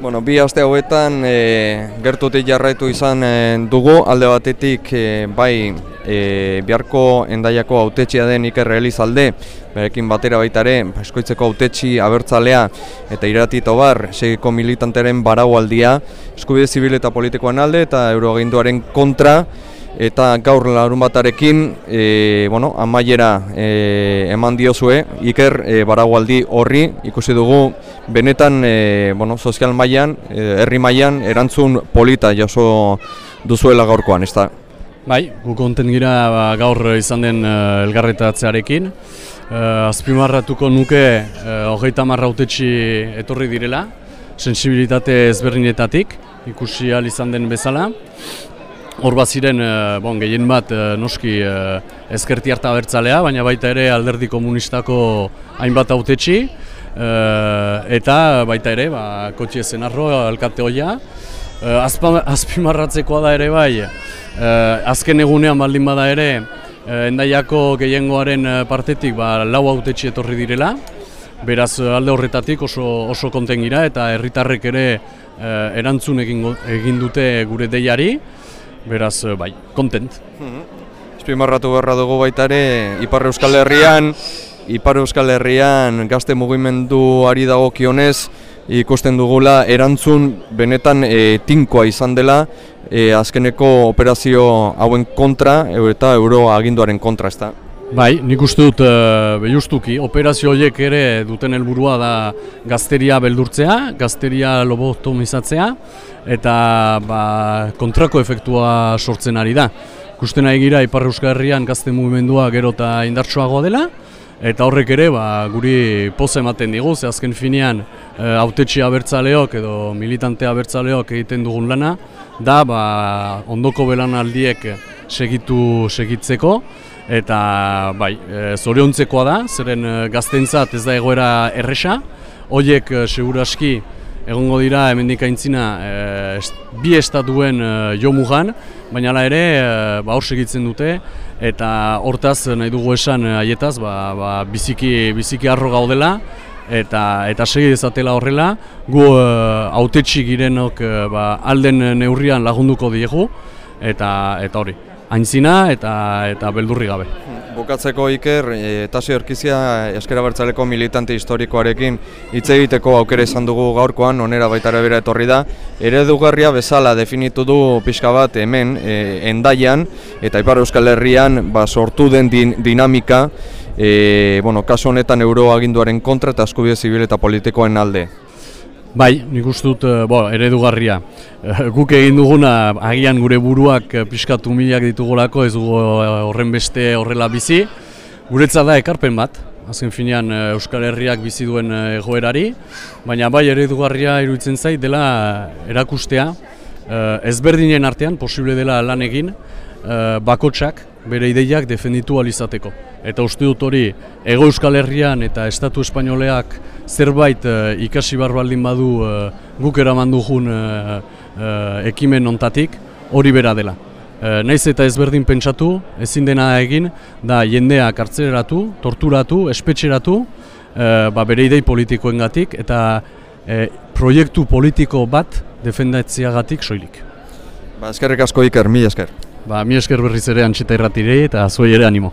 Bueno, bi aste hauetan e, gertutik jarraitu izan e, dugu, alde batetik e, bai e, biharko endaiako autetxia den Iker Elizalde, berekin batera baita ere, eskoitzeko autetxi abertzalea eta iratito bar, segiko militanteren baraualdia, eskubide zibil eta politikoan alde eta euroaginduaren kontra, eta gaur larun batarekin e, bueno, amaiera e, eman diozue Iker e, baragualdi horri ikusi dugu benetan e, bueno, sozial mailan, e, herri mailan erantzun polita jaso duzuela gaurkoan, ez? Bai, gu konten gira ba, gaur izan den uh, elgarretatzearekin. Uh, azpimarratuko nuke uh, hogeita marra etorri direla, sensibilitate ezberdinetatik, ikusi al izan den bezala. Hor bat ziren, eh, bon, gehien bat eh, noski uh, ezkerti harta bertzalea, baina baita ere alderdi komunistako hainbat autetxi, eta baita ere, ba, kotxe zenarro, alkate hoia. Azpimarratzekoa da ere bai, azken egunean baldin bada ere, endaiako gehiengoaren partetik ba, lau autetxi etorri direla, beraz alde horretatik oso, oso konten gira, eta herritarrek ere erantzun egin, egin dute gure deiari, beraz, eh, bai, kontent. Espimarratu beharra dugu baita ere, Ipar Euskal Herrian, Ipar Euskal Herrian gazte mugimenduari dago kionez, ikusten dugula erantzun benetan e, tinkoa izan dela, e, azkeneko operazio hauen kontra eta euro aginduaren kontra, ezta? Bai, nik uste dut uh, behiustuki, operazio horiek ere duten helburua da gazteria beldurtzea, gazteria lobotomizatzea, eta ba, kontrako efektua sortzen ari da. Kusten nahi gira Ipar Euskal Herrian gazte mugimendua gero eta indartsuagoa dela, eta horrek ere ba, guri poz ematen digu, ze azken finean uh, autetxia abertzaleok edo militante abertzaleok egiten dugun lana, da ba, ondoko belan aldiek segitu segitzeko, eta bai, e, zoriontzekoa da, zeren e, gaztentzat ez da egoera erresa, horiek e, seguraski egongo dira hemendik aintzina e, bi estatuen e, jo mugan, baina ala ere e, ba, hor segitzen dute, eta hortaz nahi dugu esan haietaz ba, ba, biziki, biziki arro gaudela, eta eta segi dezatela horrela, gu e, autetxi girenok e, ba, alden neurrian lagunduko diegu, eta eta hori aintzina eta eta beldurri gabe. Bukatzeko Iker, e, Tasio Erkizia Eskera Bertzaleko militante historikoarekin hitz egiteko aukera izan dugu gaurkoan, onera baita bera etorri da. Eredugarria bezala definitu du pixka bat hemen, e, endaian, eta Ipar Euskal Herrian ba, sortu den dinamika, e, bueno, kasu honetan euroaginduaren kontra eta eskubide zibil eta politikoen alde. Bai, nik uste dut, eh, bo, eredugarria. Eh, guk egin duguna, agian gure buruak eh, pixkatu milak ditugolako, ez dugu horren beste horrela bizi. Guretza da ekarpen bat, azken finean Euskal Herriak bizi duen egoerari, baina bai eredugarria iruditzen zait dela erakustea, ezberdinen artean, posible dela lan egin, bakotsak, bere ideiak defenditu alizateko. Eta uste dut hori, ego euskal herrian eta estatu espainoleak zerbait uh, ikasi barbaldin badu uh, guk eraman dugun uh, ekimen ontatik, hori bera dela. Uh, naiz eta ezberdin pentsatu, ezin dena egin, da jendea kartzeratu, torturatu, espetxeratu, uh, ba bere idei politikoengatik eta proiektu politiko bat defendatziagatik soilik. Ba, eskerrik asko Iker, mi esker. Ba, mi esker berriz ere antxeta irratirei eta zuei ere animo.